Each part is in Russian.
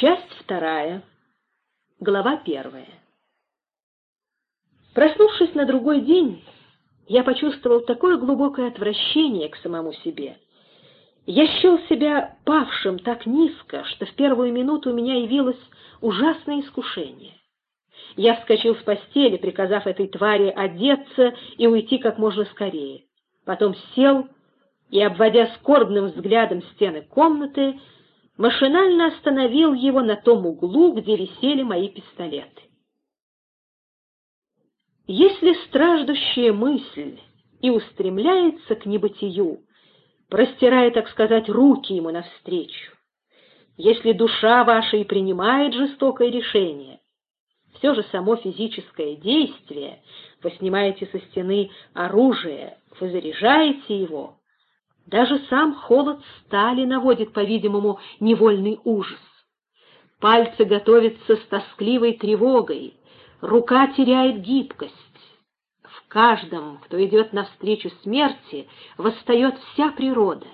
Часть вторая. Глава первая. Проснувшись на другой день, я почувствовал такое глубокое отвращение к самому себе. Я счел себя павшим так низко, что в первую минуту у меня явилось ужасное искушение. Я вскочил с постели, приказав этой твари одеться и уйти как можно скорее. Потом сел и, обводя скорбным взглядом стены комнаты, машинально остановил его на том углу, где висели мои пистолеты. Если страждущая мысль и устремляется к небытию, простирая, так сказать, руки ему навстречу, если душа ваша и принимает жестокое решение, все же само физическое действие, вы снимаете со стены оружие, вы заряжаете его, даже сам холод стали наводит, по-видимому, невольный ужас. Пальцы готовятся с тоскливой тревогой, рука теряет гибкость. В каждом, кто идет навстречу смерти, восстает вся природа.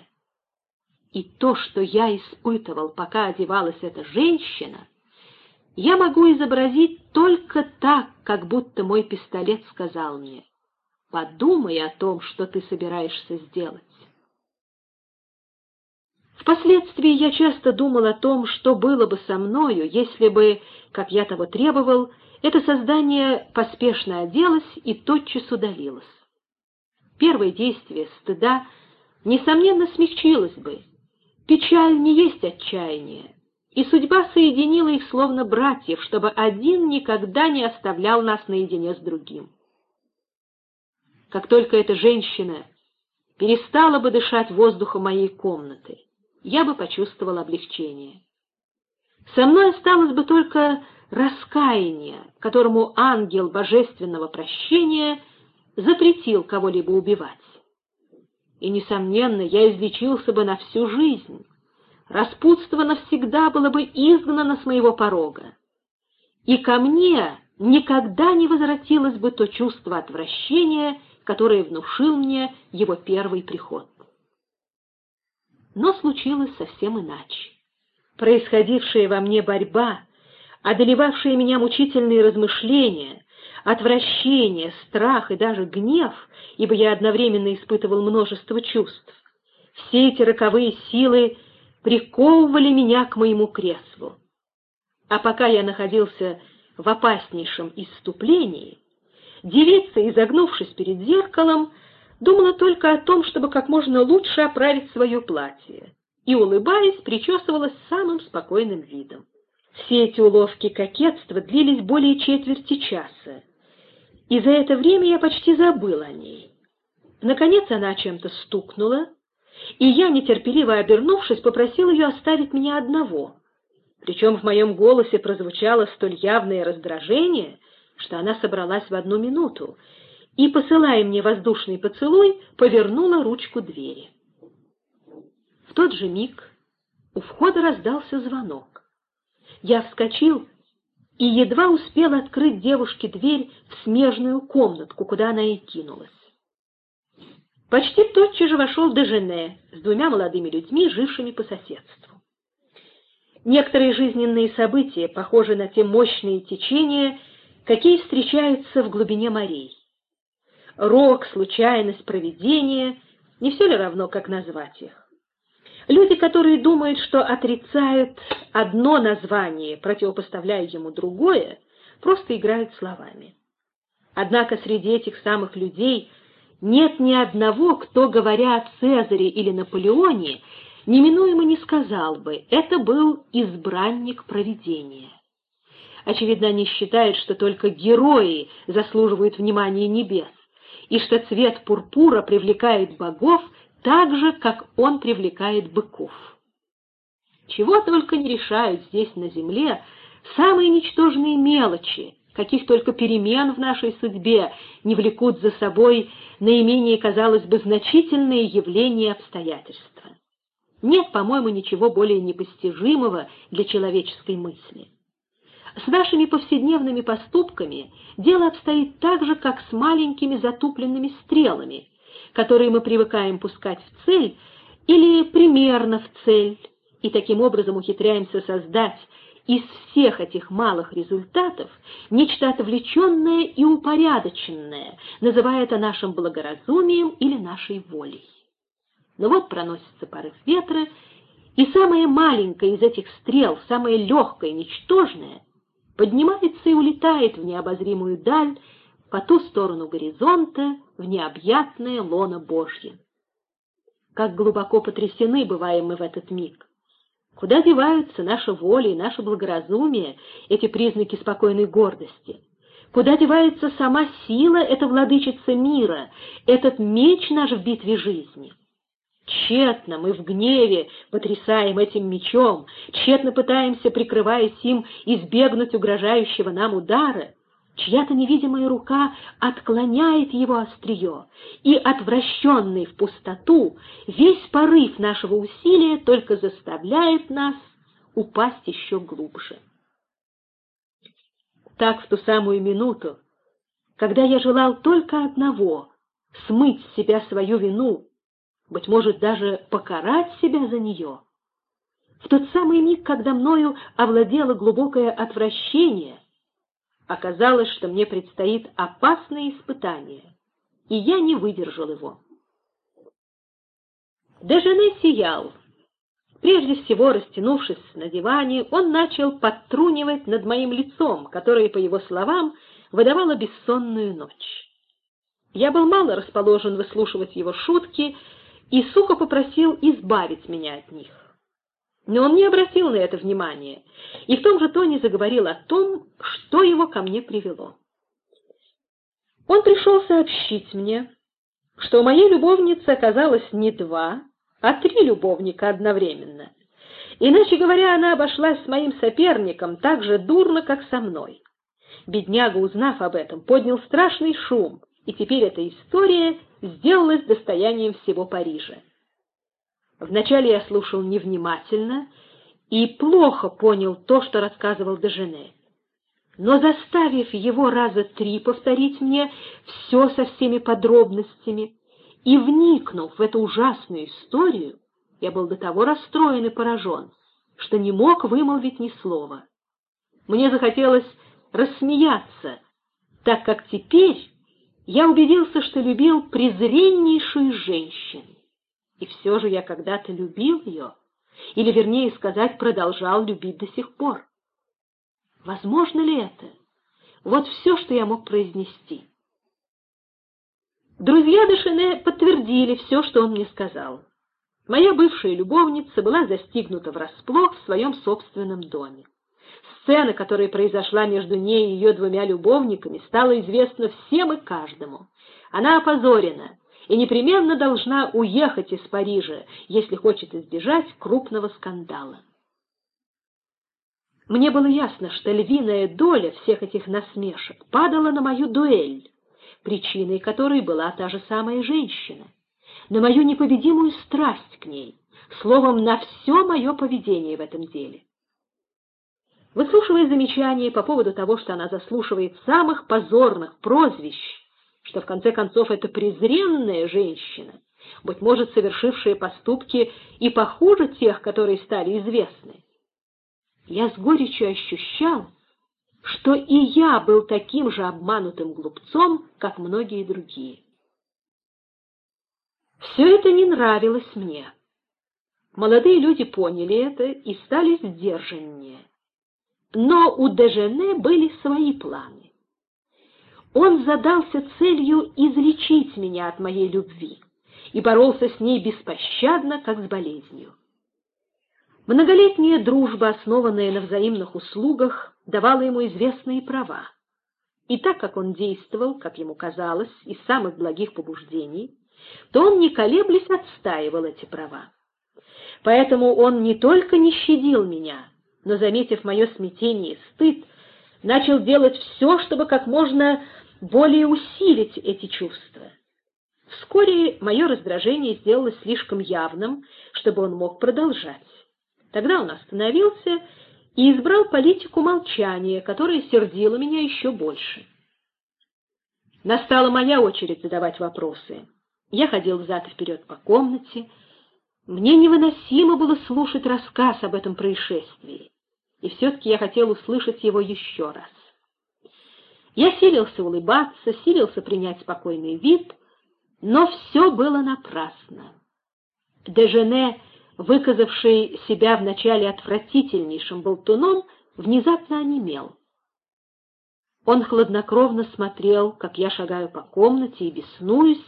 И то, что я испытывал, пока одевалась эта женщина, я могу изобразить только так, как будто мой пистолет сказал мне, «Подумай о том, что ты собираешься сделать». Впоследствии я часто думал о том, что было бы со мною, если бы, как я того требовал, это создание поспешно оделось и тотчас удалилось. Первое действие стыда, несомненно, смягчилось бы. Печаль не есть отчаяние, и судьба соединила их словно братьев, чтобы один никогда не оставлял нас наедине с другим. Как только эта женщина перестала бы дышать воздухом моей комнаты, я бы почувствовал облегчение. Со мной осталось бы только раскаяние, которому ангел божественного прощения запретил кого-либо убивать. И, несомненно, я излечился бы на всю жизнь. Распутство навсегда было бы изгнано с моего порога. И ко мне никогда не возвратилось бы то чувство отвращения, которое внушил мне его первый приход. Но случилось совсем иначе. Происходившая во мне борьба, одолевавшие меня мучительные размышления, отвращение, страх и даже гнев, ибо я одновременно испытывал множество чувств, все эти роковые силы приковывали меня к моему креслу. А пока я находился в опаснейшем исступлении, девица, изогнувшись перед зеркалом, думала только о том, чтобы как можно лучше оправить свое платье, и, улыбаясь, причесывалась самым спокойным видом. Все эти уловки кокетства длились более четверти часа, и за это время я почти забыл о ней. Наконец она чем-то стукнула, и я, нетерпеливо обернувшись, попросил ее оставить меня одного. Причем в моем голосе прозвучало столь явное раздражение, что она собралась в одну минуту и, посылая мне воздушный поцелуй, повернула ручку двери. В тот же миг у входа раздался звонок. Я вскочил и едва успел открыть девушке дверь в смежную комнатку, куда она и кинулась. Почти тотчас же вошел Дежене с двумя молодыми людьми, жившими по соседству. Некоторые жизненные события похожи на те мощные течения, какие встречаются в глубине морей рок, случайность, провидение, не все ли равно, как назвать их? Люди, которые думают, что отрицают одно название, противопоставляя ему другое, просто играют словами. Однако среди этих самых людей нет ни одного, кто, говоря о Цезаре или Наполеоне, неминуемо не сказал бы, это был избранник провидения. Очевидно, они считают, что только герои заслуживают внимания небес, и что цвет пурпура привлекает богов так же, как он привлекает быков. Чего только не решают здесь на земле самые ничтожные мелочи, каких только перемен в нашей судьбе не влекут за собой наименее, казалось бы, значительные явления обстоятельства. Нет, по-моему, ничего более непостижимого для человеческой мысли. С нашими повседневными поступками дело обстоит так же, как с маленькими затупленными стрелами, которые мы привыкаем пускать в цель или примерно в цель, и таким образом ухитряемся создать из всех этих малых результатов нечто отвлеченное и упорядоченное, называя это нашим благоразумием или нашей волей. Но вот проносится порыв ветра, и самая маленькая из этих стрел, самая легкая, ничтожная, поднимается и улетает в необозримую даль, по ту сторону горизонта, в необъятное лоно Божье. Как глубоко потрясены бываем мы в этот миг. Куда деваются наша воля и наше благоразумие, эти признаки спокойной гордости? Куда девается сама сила, эта владычица мира, этот меч наш в битве жизни? Тщетно мы в гневе потрясаем этим мечом, тщетно пытаемся, прикрываясь им, избегнуть угрожающего нам удара, Чья-то невидимая рука отклоняет его острие, и, отвращенный в пустоту, весь порыв нашего усилия только заставляет нас упасть еще глубже. Так в ту самую минуту, когда я желал только одного — смыть с себя свою вину, быть может, даже покарать себя за нее, в тот самый миг, когда мною овладело глубокое отвращение, Оказалось, что мне предстоит опасное испытание, и я не выдержал его. Дежене сиял. Прежде всего, растянувшись на диване, он начал подтрунивать над моим лицом, которое, по его словам, выдавало бессонную ночь. Я был мало расположен выслушивать его шутки и, сука, попросил избавить меня от них. Но он не обратил на это внимания и в том же тоне заговорил о том, что его ко мне привело. Он пришел сообщить мне, что у моей любовницы оказалось не два, а три любовника одновременно. Иначе говоря, она обошлась с моим соперником так же дурно, как со мной. Бедняга, узнав об этом, поднял страшный шум, и теперь эта история сделалась достоянием всего Парижа. Вначале я слушал невнимательно и плохо понял то, что рассказывал Дежене. Но заставив его раза три повторить мне все со всеми подробностями и вникнув в эту ужасную историю, я был до того расстроен и поражен, что не мог вымолвить ни слова. Мне захотелось рассмеяться, так как теперь я убедился, что любил презреннейшую женщину. И все же я когда-то любил ее, или, вернее сказать, продолжал любить до сих пор. Возможно ли это? Вот все, что я мог произнести. Друзья Дешене подтвердили все, что он мне сказал. Моя бывшая любовница была застигнута врасплох в своем собственном доме. Сцена, которая произошла между ней и ее двумя любовниками, стала известна всем и каждому. Она опозорена, и непременно должна уехать из Парижа, если хочет избежать крупного скандала. Мне было ясно, что львиная доля всех этих насмешек падала на мою дуэль, причиной которой была та же самая женщина, на мою непобедимую страсть к ней, словом, на все мое поведение в этом деле. Выслушивая замечания по поводу того, что она заслушивает самых позорных прозвищ, что в конце концов это презренная женщина, быть может, совершившая поступки и похуже тех, которые стали известны. Я с горечью ощущал, что и я был таким же обманутым глупцом, как многие другие. Все это не нравилось мне. Молодые люди поняли это и стали сдержаннее. Но у Дежене были свои планы. Он задался целью излечить меня от моей любви и боролся с ней беспощадно, как с болезнью. Многолетняя дружба, основанная на взаимных услугах, давала ему известные права. И так как он действовал, как ему казалось, из самых благих побуждений, то он, не колеблясь, отстаивал эти права. Поэтому он не только не щадил меня, но, заметив мое смятение и стыд, начал делать все, чтобы как можно более усилить эти чувства. Вскоре мое раздражение сделалось слишком явным, чтобы он мог продолжать. Тогда он остановился и избрал политику молчания, которая сердила меня еще больше. Настала моя очередь задавать вопросы. Я ходил взад и вперед по комнате. Мне невыносимо было слушать рассказ об этом происшествии. И все-таки я хотел услышать его еще раз. Я силился улыбаться, силился принять спокойный вид, но все было напрасно. Дежене, выказавший себя вначале отвратительнейшим болтуном, внезапно онемел. Он хладнокровно смотрел, как я шагаю по комнате и беснуюсь,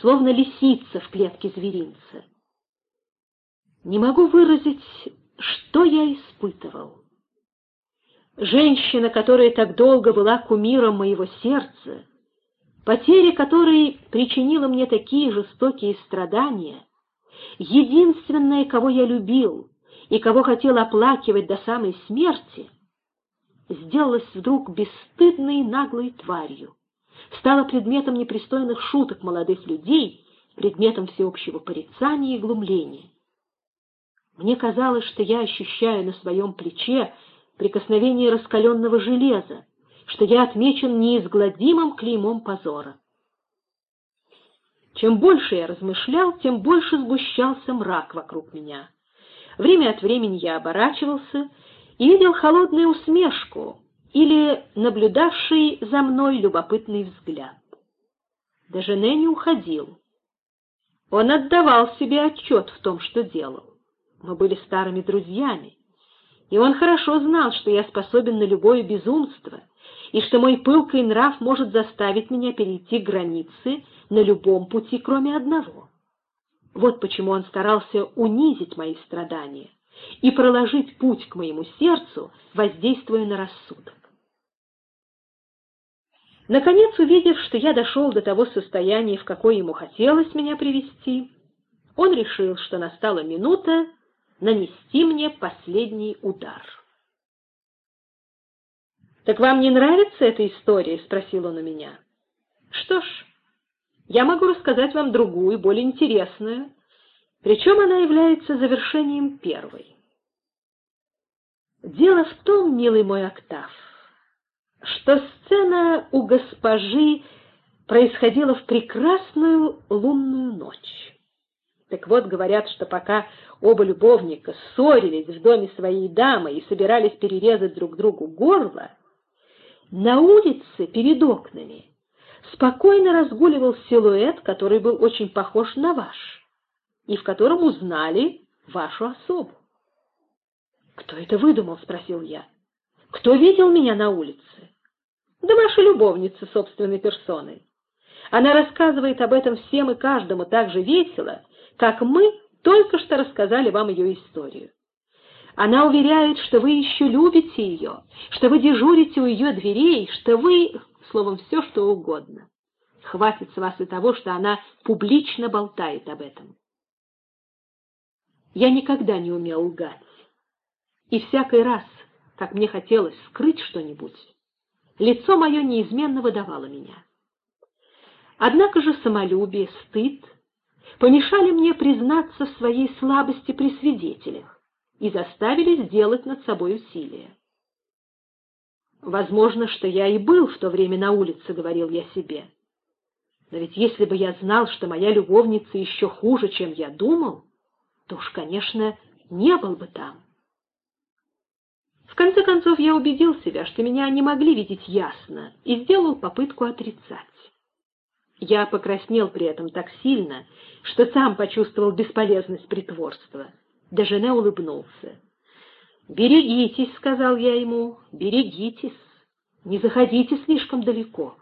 словно лисица в клетке зверинца. Не могу выразить, что я испытывал. Женщина, которая так долго была кумиром моего сердца, потеря которой причинила мне такие жестокие страдания, единственная, кого я любил и кого хотел оплакивать до самой смерти — сделалась вдруг бесстыдной наглой тварью, стала предметом непристойных шуток молодых людей, предметом всеобщего порицания и глумления. Мне казалось, что я ощущаю на своем плече прикосновение раскаленного железа, что я отмечен неизгладимым клеймом позора. Чем больше я размышлял, тем больше сгущался мрак вокруг меня. Время от времени я оборачивался и видел холодную усмешку или наблюдавший за мной любопытный взгляд. Дежене не уходил. Он отдавал себе отчет в том, что делал. Мы были старыми друзьями, и он хорошо знал, что я способен на любое безумство, и что мой пылкий нрав может заставить меня перейти границы на любом пути, кроме одного. Вот почему он старался унизить мои страдания, и проложить путь к моему сердцу, воздействуя на рассудок. Наконец, увидев, что я дошел до того состояния, в какое ему хотелось меня привести, он решил, что настала минута нанести мне последний удар. «Так вам не нравится эта история?» — спросил он у меня. «Что ж, я могу рассказать вам другую, более интересную, причем она является завершением первой. Дело в том, милый мой Октав, что сцена у госпожи происходила в прекрасную лунную ночь. Так вот, говорят, что пока оба любовника ссорились в доме своей дамы и собирались перерезать друг другу горло, на улице перед окнами спокойно разгуливал силуэт, который был очень похож на ваш, и в котором узнали вашу особу. «Кто это выдумал?» — спросил я. «Кто видел меня на улице?» «Да ваша любовница собственной персоной. Она рассказывает об этом всем и каждому так же весело, как мы только что рассказали вам ее историю. Она уверяет, что вы еще любите ее, что вы дежурите у ее дверей, что вы, словом, все что угодно. Хватит с вас и того, что она публично болтает об этом. Я никогда не умел лгать. И всякий раз, как мне хотелось скрыть что-нибудь, лицо мое неизменно выдавало меня. Однако же самолюбие, стыд помешали мне признаться в своей слабости при свидетелях и заставили сделать над собой усилие. Возможно, что я и был в то время на улице, говорил я себе. Но ведь если бы я знал, что моя любовница еще хуже, чем я думал, то уж, конечно, не был бы там. В конце концов, я убедил себя, что меня не могли видеть ясно, и сделал попытку отрицать. Я покраснел при этом так сильно, что сам почувствовал бесполезность притворства. Дежене улыбнулся. «Берегитесь», — сказал я ему, — «берегитесь, не заходите слишком далеко».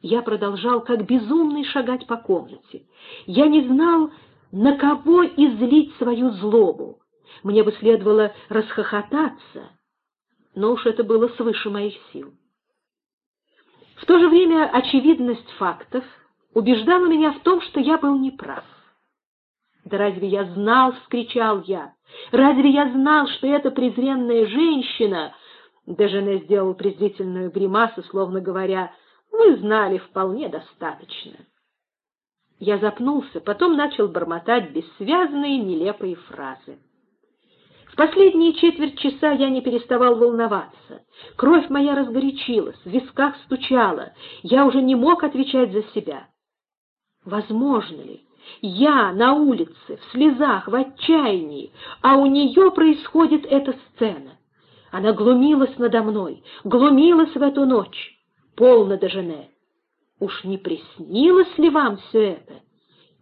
Я продолжал, как безумный, шагать по комнате. Я не знал, на кого излить свою злобу. Мне бы следовало расхохотаться, но уж это было свыше моих сил. В то же время очевидность фактов убеждала меня в том, что я был неправ. «Да разве я знал?» — вскричал я. «Разве я знал, что эта презренная женщина...» Дежене сделал презрительную гримасу, словно говоря, «Вы знали вполне достаточно». Я запнулся, потом начал бормотать бессвязные нелепые фразы последние четверть часа я не переставал волноваться. Кровь моя разгорячилась, в висках стучала, я уже не мог отвечать за себя. Возможно ли? Я на улице, в слезах, в отчаянии, а у нее происходит эта сцена. Она глумилась надо мной, глумилась в эту ночь. Полно Дежене. Уж не приснилось ли вам все это?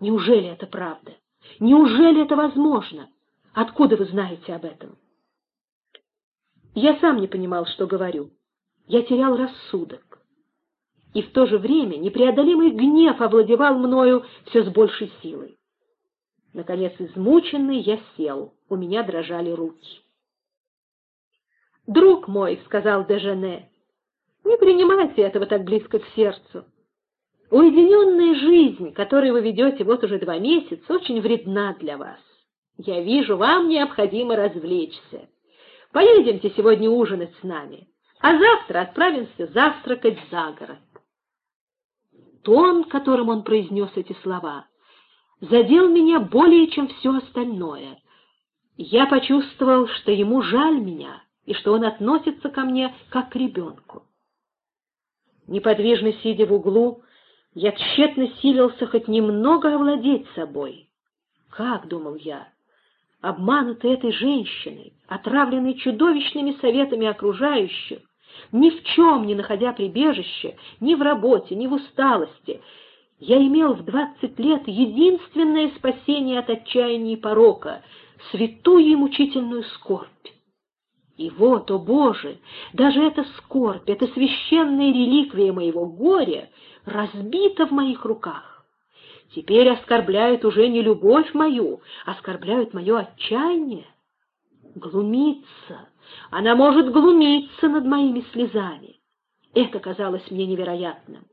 Неужели это правда? Неужели это возможно? Откуда вы знаете об этом? Я сам не понимал, что говорю. Я терял рассудок. И в то же время непреодолимый гнев овладевал мною все с большей силой. Наконец, измученный, я сел, у меня дрожали руки. «Друг мой», — сказал Дежене, — «не принимайте этого так близко к сердцу. Уединенная жизнь, которую вы ведете вот уже два месяца, очень вредна для вас. Я вижу, вам необходимо развлечься. Поедемте сегодня ужинать с нами, а завтра отправимся завтракать за город. Тон, которым он произнес эти слова, задел меня более, чем все остальное. Я почувствовал, что ему жаль меня и что он относится ко мне как к ребенку. Неподвижно сидя в углу, я тщетно силился хоть немного овладеть собой. Как, думал я, обманутый этой женщиной, отравленный чудовищными советами окружающих, ни в чем не находя прибежище, ни в работе, ни в усталости, я имел в двадцать лет единственное спасение от отчаяния и порока — святую и мучительную скорбь. И вот, о Боже, даже эта скорбь, эта священная реликвия моего горя разбита в моих руках. Теперь оскорбляют уже не любовь мою, оскорбляют мое отчаяние. Глумиться, она может глумиться над моими слезами. Это казалось мне невероятным.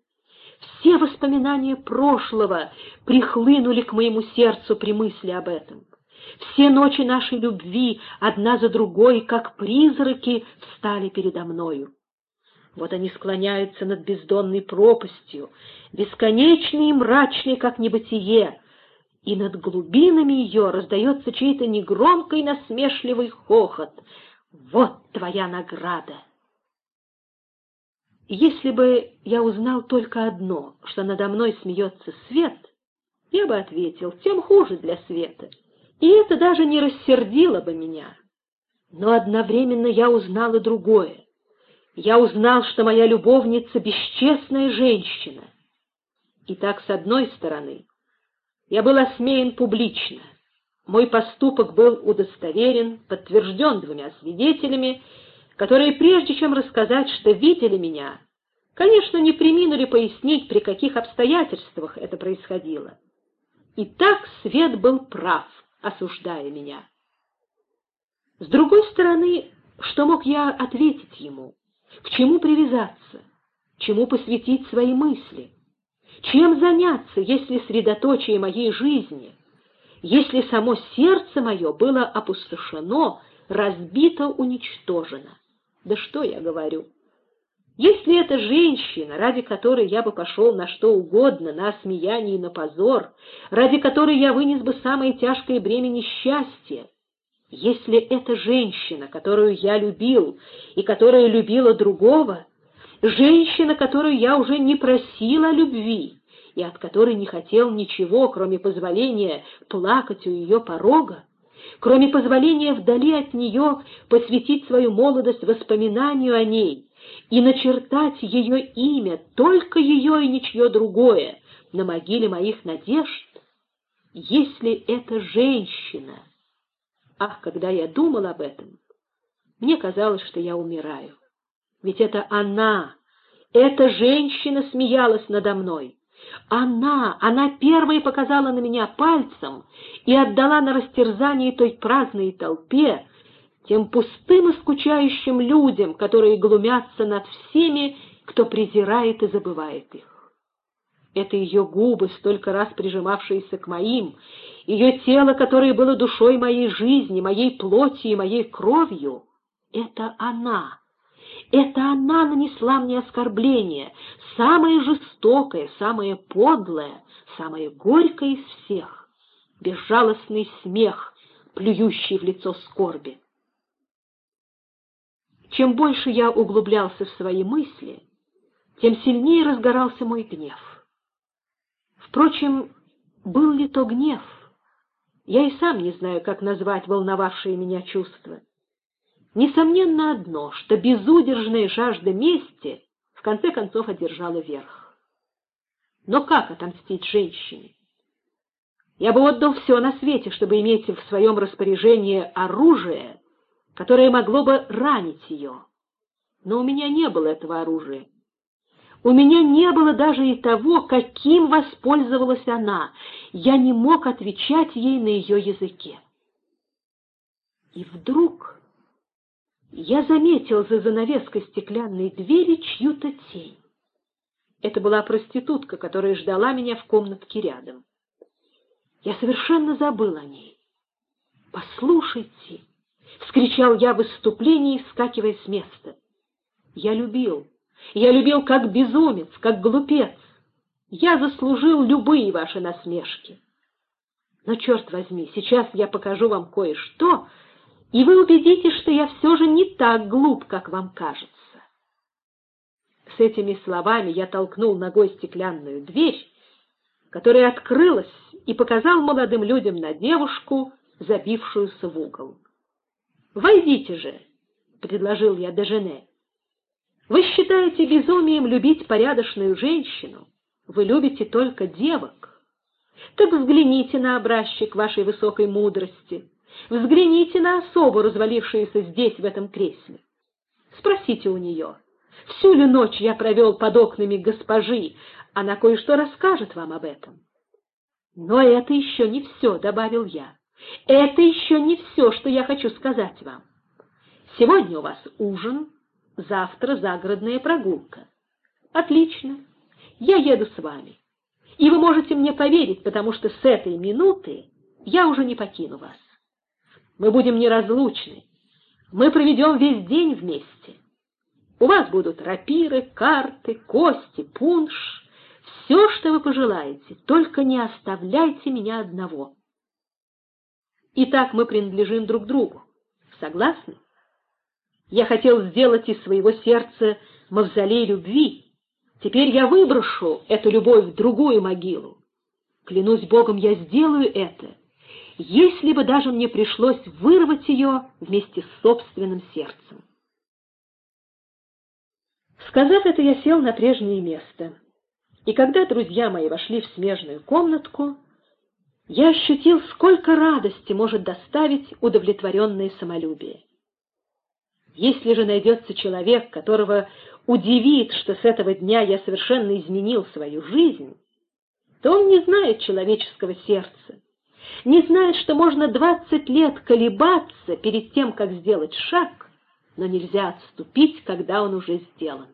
Все воспоминания прошлого прихлынули к моему сердцу при мысли об этом. Все ночи нашей любви, одна за другой, как призраки, встали передо мною. Вот они склоняются над бездонной пропастью, бесконечной и мрачной, как небытие, и над глубинами ее раздается чей-то негромкий насмешливый хохот. Вот твоя награда! Если бы я узнал только одно, что надо мной смеется свет, я бы ответил, тем хуже для света, и это даже не рассердило бы меня. Но одновременно я узнал и другое. Я узнал, что моя любовница — бесчестная женщина. И так, с одной стороны, я был осмеян публично. Мой поступок был удостоверен, подтвержден двумя свидетелями, которые, прежде чем рассказать, что видели меня, конечно, не приминули пояснить, при каких обстоятельствах это происходило. И так свет был прав, осуждая меня. С другой стороны, что мог я ответить ему? К чему привязаться? Чему посвятить свои мысли? Чем заняться, если средоточие моей жизни, если само сердце мое было опустошено, разбито, уничтожено? Да что я говорю? Если эта женщина, ради которой я бы пошел на что угодно, на осмеяние и на позор, ради которой я вынес бы самое тяжкое бремя несчастья, если эта женщина, которую я любил и которая любила другого, женщина, которую я уже не просил о любви и от которой не хотел ничего, кроме позволения плакать у ее порога, кроме позволения вдали от нее посвятить свою молодость воспоминанию о ней и начертать ее имя, только ее и ничье другое, на могиле моих надежд, если эта женщина Ах, когда я думал об этом, мне казалось, что я умираю. Ведь это она, эта женщина смеялась надо мной. Она, она первой показала на меня пальцем и отдала на растерзание той праздной толпе, тем пустым и скучающим людям, которые глумятся над всеми, кто презирает и забывает их. Это ее губы, столько раз прижимавшиеся к моим, ее тело, которое было душой моей жизни, моей плоти и моей кровью, это она. Это она нанесла мне оскорбление, самое жестокое, самое подлое, самое горькое из всех, безжалостный смех, плюющий в лицо скорби. Чем больше я углублялся в свои мысли, тем сильнее разгорался мой гнев. Впрочем, был ли то гнев? Я и сам не знаю, как назвать волновавшие меня чувства. Несомненно одно, что безудержная жажда мести в конце концов одержала верх. Но как отомстить женщине? Я бы отдал все на свете, чтобы иметь в своем распоряжении оружие, которое могло бы ранить ее. Но у меня не было этого оружия. У меня не было даже и того, каким воспользовалась она. Я не мог отвечать ей на ее языке. И вдруг я заметил за занавеской стеклянной двери чью-то тень. Это была проститутка, которая ждала меня в комнатке рядом. Я совершенно забыл о ней. «Послушайте!» — вскричал я в выступлении, вскакивая с места. «Я любил, я любил как безумец, как глупец. Я заслужил любые ваши насмешки. Но, черт возьми, сейчас я покажу вам кое-что, и вы убедитесь, что я все же не так глуп, как вам кажется. С этими словами я толкнул ногой стеклянную дверь, которая открылась и показал молодым людям на девушку, забившуюся в угол. «Войдите же!» — предложил я Дежене. «Вы считаете безумием любить порядочную женщину? Вы любите только девок. Так взгляните на образчик вашей высокой мудрости». Взгляните на особу, развалившуюся здесь, в этом кресле. Спросите у нее, всю ли ночь я провел под окнами госпожи, она кое-что расскажет вам об этом. Но это еще не все, — добавил я. Это еще не все, что я хочу сказать вам. Сегодня у вас ужин, завтра загородная прогулка. Отлично, я еду с вами. И вы можете мне поверить, потому что с этой минуты я уже не покину вас. Мы будем неразлучны. Мы проведем весь день вместе. У вас будут рапиры, карты, кости, пунш, все, что вы пожелаете, только не оставляйте меня одного. Итак, мы принадлежим друг другу. Согласны? Я хотел сделать из своего сердца мавзолей любви. Теперь я выброшу эту любовь в другую могилу. Клянусь Богом, я сделаю это если бы даже мне пришлось вырвать ее вместе с собственным сердцем. Сказав это, я сел на прежнее место, и когда друзья мои вошли в смежную комнатку, я ощутил, сколько радости может доставить удовлетворенное самолюбие. Если же найдется человек, которого удивит, что с этого дня я совершенно изменил свою жизнь, то он не знает человеческого сердца, не знает, что можно двадцать лет колебаться перед тем, как сделать шаг, но нельзя отступить, когда он уже сделан.